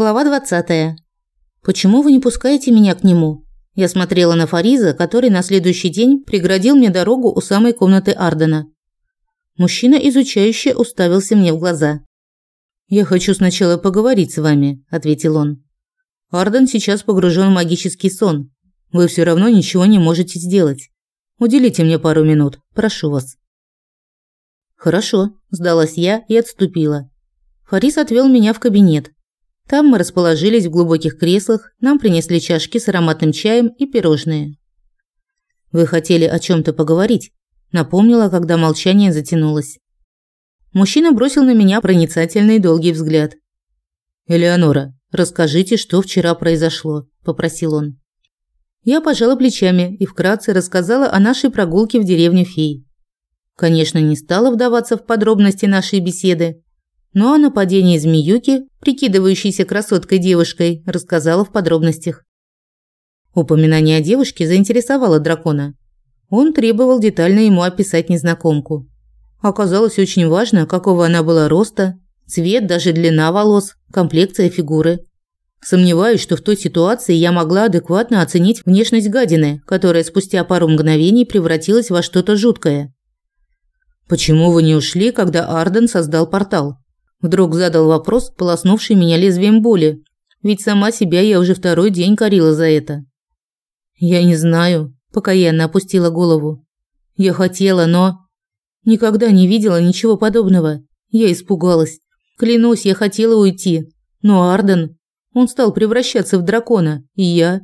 Глава 20. Почему вы не пускаете меня к нему? Я смотрела на Фариза, который на следующий день преградил мне дорогу у самой комнаты Ардена. Мужчина изучающе уставился мне в глаза. Я хочу сначала поговорить с вами, ответил он. Арден сейчас погружен в магический сон. Вы все равно ничего не можете сделать. Уделите мне пару минут, прошу вас. Хорошо, сдалась я и отступила. Фарис отвел меня в кабинет, там мы расположились в глубоких креслах, нам принесли чашки с ароматным чаем и пирожные. Вы хотели о чем то поговорить, напомнила, когда молчание затянулось. Мужчина бросил на меня проницательный долгий взгляд. Элеонора, расскажите, что вчера произошло, попросил он. Я пожала плечами и вкратце рассказала о нашей прогулке в деревню Фей. Конечно, не стала вдаваться в подробности нашей беседы, но о нападении змеюки, прикидывающейся красоткой девушкой, рассказала в подробностях. Упоминание о девушке заинтересовало дракона. Он требовал детально ему описать незнакомку. Оказалось очень важно, какого она была роста, цвет, даже длина волос, комплекция фигуры. Сомневаюсь, что в той ситуации я могла адекватно оценить внешность гадины, которая спустя пару мгновений превратилась во что-то жуткое. Почему вы не ушли, когда Арден создал портал? Вдруг задал вопрос, полоснувший меня лезвием боли. Ведь сама себя я уже второй день корила за это. Я не знаю, пока я опустила голову. Я хотела, но никогда не видела ничего подобного. Я испугалась. Клянусь, я хотела уйти, но Арден, он стал превращаться в дракона, и я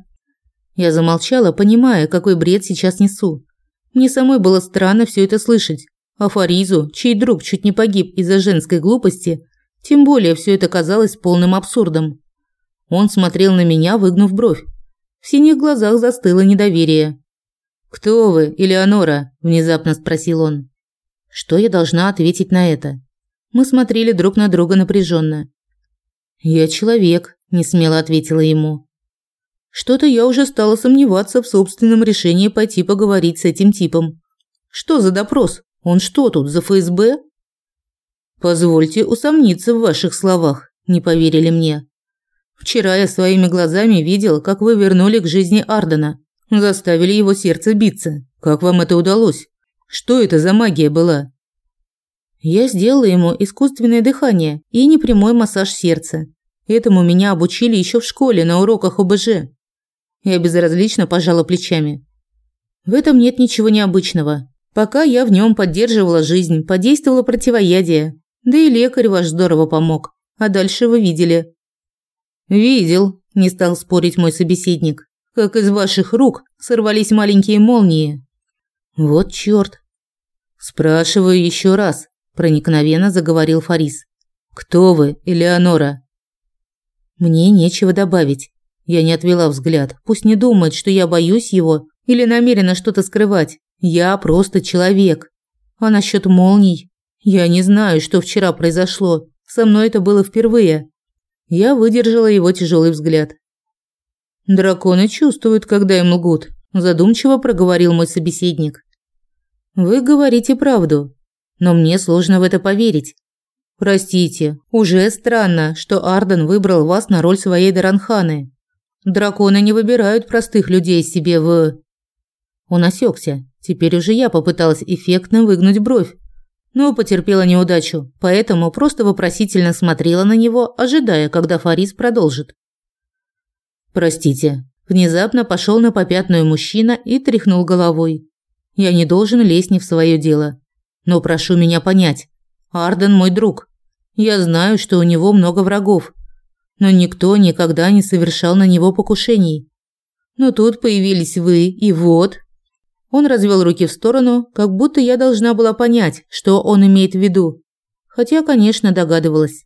Я замолчала, понимая, какой бред сейчас несу. Мне самой было странно все это слышать. А Фаризу, чей друг чуть не погиб из-за женской глупости, тем более все это казалось полным абсурдом. Он смотрел на меня, выгнув бровь. В синих глазах застыло недоверие. «Кто вы, Элеонора?» – внезапно спросил он. Что я должна ответить на это? Мы смотрели друг на друга напряженно. «Я человек», – несмело ответила ему. Что-то я уже стала сомневаться в собственном решении пойти поговорить с этим типом. Что за допрос? Он что тут, за ФСБ? Позвольте усомниться в ваших словах, не поверили мне. Вчера я своими глазами видел, как вы вернули к жизни Ардена, заставили его сердце биться. Как вам это удалось? Что это за магия была? Я сделала ему искусственное дыхание и непрямой массаж сердца. Этому меня обучили еще в школе на уроках ОБЖ. Я безразлично пожала плечами. В этом нет ничего необычного. Пока я в нем поддерживала жизнь, подействовало противоядие. Да и лекарь ваш здорово помог. А дальше вы видели. Видел, не стал спорить мой собеседник. Как из ваших рук сорвались маленькие молнии. Вот чёрт. Спрашиваю еще раз, проникновенно заговорил Фарис. Кто вы, Элеонора? Мне нечего добавить. Я не отвела взгляд. Пусть не думает, что я боюсь его или намерена что-то скрывать. Я просто человек. А насчет молний? Я не знаю, что вчера произошло. Со мной это было впервые. Я выдержала его тяжелый взгляд. Драконы чувствуют, когда им лгут, задумчиво проговорил мой собеседник. Вы говорите правду, но мне сложно в это поверить. Простите, уже странно, что Арден выбрал вас на роль своей Даранханы. Драконы не выбирают простых людей себе в Он осекся. Теперь уже я попыталась эффектно выгнуть бровь, но потерпела неудачу, поэтому просто вопросительно смотрела на него, ожидая, когда Фарис продолжит. Простите, внезапно пошел на попятную мужчина и тряхнул головой. Я не должен лезть не в свое дело, но прошу меня понять. Арден мой друг. Я знаю, что у него много врагов, но никто никогда не совершал на него покушений. Но тут появились вы, и вот он развел руки в сторону, как будто я должна была понять, что он имеет в виду. Хотя, конечно, догадывалась.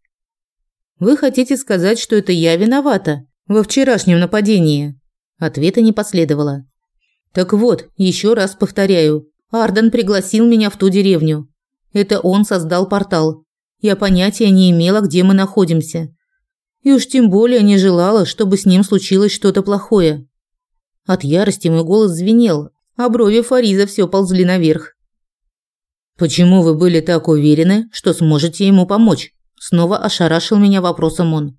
Вы хотите сказать, что это я виновата во вчерашнем нападении? Ответа не последовало. Так вот, еще раз повторяю. Арден пригласил меня в ту деревню. Это он создал портал. Я понятия не имела, где мы находимся. И уж тем более не желала, чтобы с ним случилось что-то плохое. От ярости мой голос звенел, а брови Фариза все ползли наверх. «Почему вы были так уверены, что сможете ему помочь?» Снова ошарашил меня вопросом он.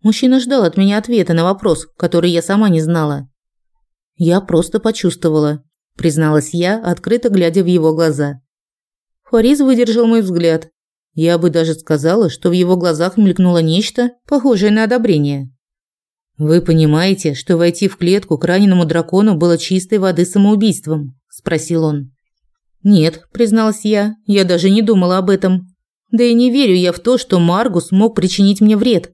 Мужчина ждал от меня ответа на вопрос, который я сама не знала. Я просто почувствовала, призналась я, открыто глядя в его глаза. Фариз выдержал мой взгляд. Я бы даже сказала, что в его глазах мелькнуло нечто, похожее на одобрение. Вы понимаете, что войти в клетку к раненому дракону было чистой воды самоубийством, спросил он. Нет, призналась я. Я даже не думала об этом. Да и не верю я в то, что Маргус мог причинить мне вред.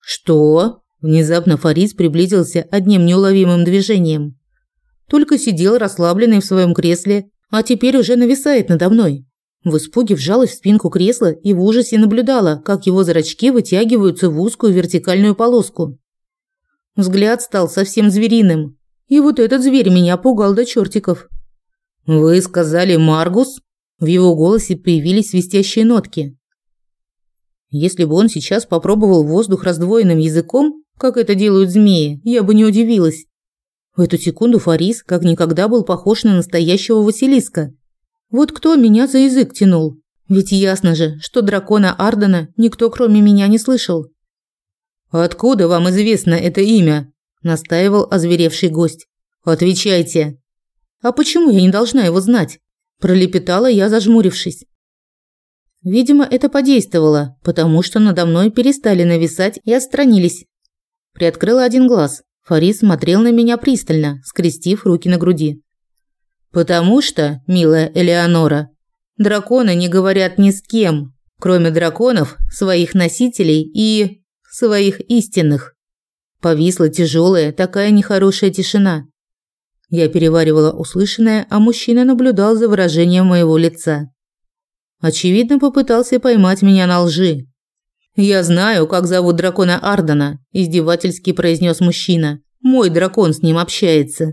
Что? Внезапно Фарис приблизился одним неуловимым движением. Только сидел расслабленный в своем кресле, а теперь уже нависает надо мной. В испуге вжалась в спинку кресла и в ужасе наблюдала, как его зрачки вытягиваются в узкую вертикальную полоску. Взгляд стал совсем звериным, и вот этот зверь меня пугал до чертиков. «Вы сказали Маргус?» В его голосе появились свистящие нотки. Если бы он сейчас попробовал воздух раздвоенным языком, как это делают змеи, я бы не удивилась. В эту секунду Фарис как никогда был похож на настоящего Василиска. Вот кто меня за язык тянул? Ведь ясно же, что дракона Ардена никто кроме меня не слышал. «Откуда вам известно это имя?» – настаивал озверевший гость. «Отвечайте». «А почему я не должна его знать?» – пролепетала я, зажмурившись. Видимо, это подействовало, потому что надо мной перестали нависать и отстранились. Приоткрыла один глаз. Фарис смотрел на меня пристально, скрестив руки на груди. «Потому что, милая Элеонора, драконы не говорят ни с кем, кроме драконов, своих носителей и... своих истинных». Повисла тяжелая, такая нехорошая тишина. Я переваривала услышанное, а мужчина наблюдал за выражением моего лица. Очевидно, попытался поймать меня на лжи. «Я знаю, как зовут дракона Ардена», – издевательски произнес мужчина. «Мой дракон с ним общается».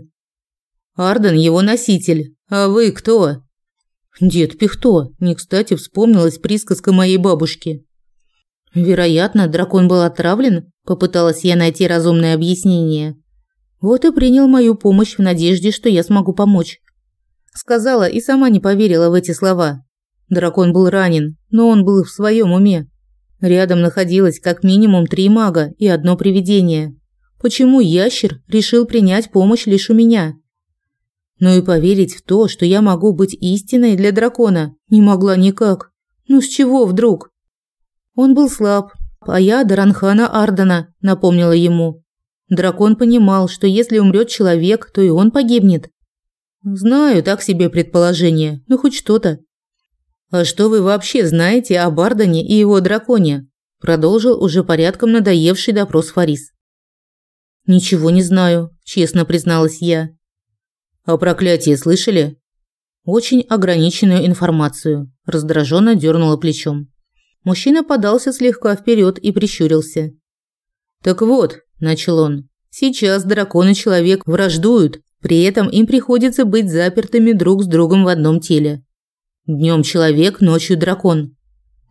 «Арден – его носитель. А вы кто?» «Дед Пихто», – не кстати вспомнилась присказка моей бабушки. «Вероятно, дракон был отравлен», – попыталась я найти разумное объяснение. Вот и принял мою помощь в надежде, что я смогу помочь. Сказала и сама не поверила в эти слова. Дракон был ранен, но он был в своем уме. Рядом находилось как минимум три мага и одно привидение. Почему ящер решил принять помощь лишь у меня? Но и поверить в то, что я могу быть истиной для дракона, не могла никак. Ну с чего вдруг? Он был слаб, а я Даранхана Ардена, напомнила ему. Дракон понимал, что если умрет человек, то и он погибнет. Знаю, так себе предположение, но хоть что-то. «А что вы вообще знаете о Бардане и его драконе?» – продолжил уже порядком надоевший допрос Фарис. «Ничего не знаю», – честно призналась я. «О проклятии слышали?» «Очень ограниченную информацию», – раздраженно дернула плечом. Мужчина подался слегка вперед и прищурился. «Так вот», – начал он, – «сейчас дракон и человек враждуют, при этом им приходится быть запертыми друг с другом в одном теле. Днем человек, ночью дракон.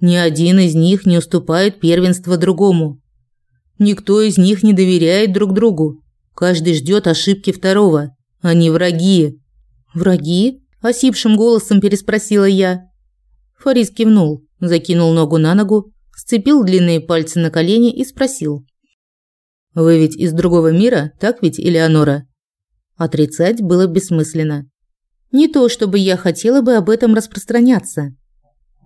Ни один из них не уступает первенство другому. Никто из них не доверяет друг другу. Каждый ждет ошибки второго. Они враги. Враги? осипшим голосом переспросила я. Фарис кивнул, закинул ногу на ногу, сцепил длинные пальцы на колени и спросил: "Вы ведь из другого мира, так ведь, Элеонора?" Отрицать было бессмысленно. Не то, чтобы я хотела бы об этом распространяться.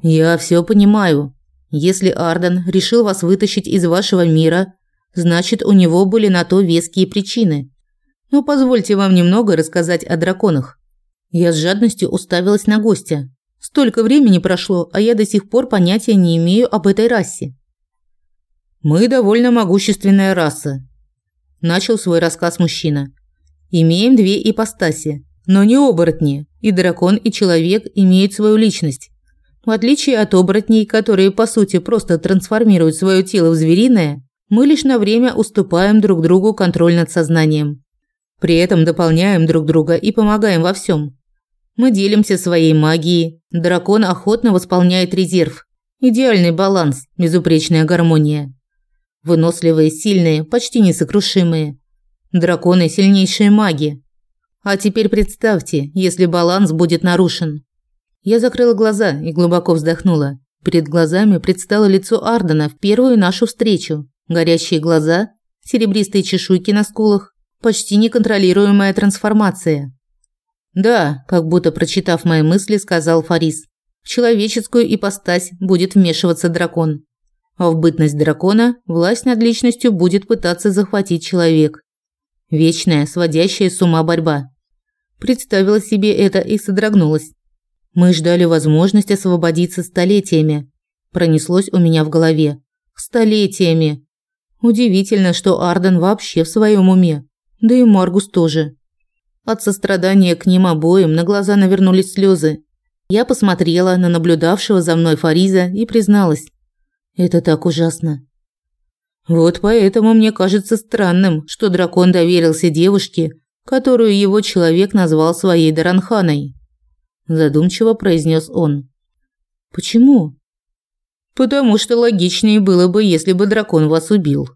Я все понимаю. Если Арден решил вас вытащить из вашего мира, значит, у него были на то веские причины. Но позвольте вам немного рассказать о драконах. Я с жадностью уставилась на гостя. Столько времени прошло, а я до сих пор понятия не имею об этой расе. Мы довольно могущественная раса, начал свой рассказ мужчина. Имеем две ипостаси но не оборотни, и дракон, и человек имеют свою личность. В отличие от оборотней, которые по сути просто трансформируют свое тело в звериное, мы лишь на время уступаем друг другу контроль над сознанием. При этом дополняем друг друга и помогаем во всем. Мы делимся своей магией, дракон охотно восполняет резерв. Идеальный баланс, безупречная гармония. Выносливые, сильные, почти несокрушимые. Драконы – сильнейшие маги, а теперь представьте, если баланс будет нарушен. Я закрыла глаза и глубоко вздохнула. Перед глазами предстало лицо Ардена в первую нашу встречу. Горящие глаза, серебристые чешуйки на скулах, почти неконтролируемая трансформация. «Да», как будто прочитав мои мысли, сказал Фарис. «В человеческую ипостась будет вмешиваться дракон. А в бытность дракона власть над личностью будет пытаться захватить человек. Вечная, сводящая с ума борьба. Представила себе это и содрогнулась. Мы ждали возможность освободиться столетиями. Пронеслось у меня в голове. Столетиями. Удивительно, что Арден вообще в своем уме. Да и Маргус тоже. От сострадания к ним обоим на глаза навернулись слезы. Я посмотрела на наблюдавшего за мной Фариза и призналась. Это так ужасно. Вот поэтому мне кажется странным, что дракон доверился девушке, которую его человек назвал своей Даранханой. Задумчиво произнес он. Почему? Потому что логичнее было бы, если бы дракон вас убил.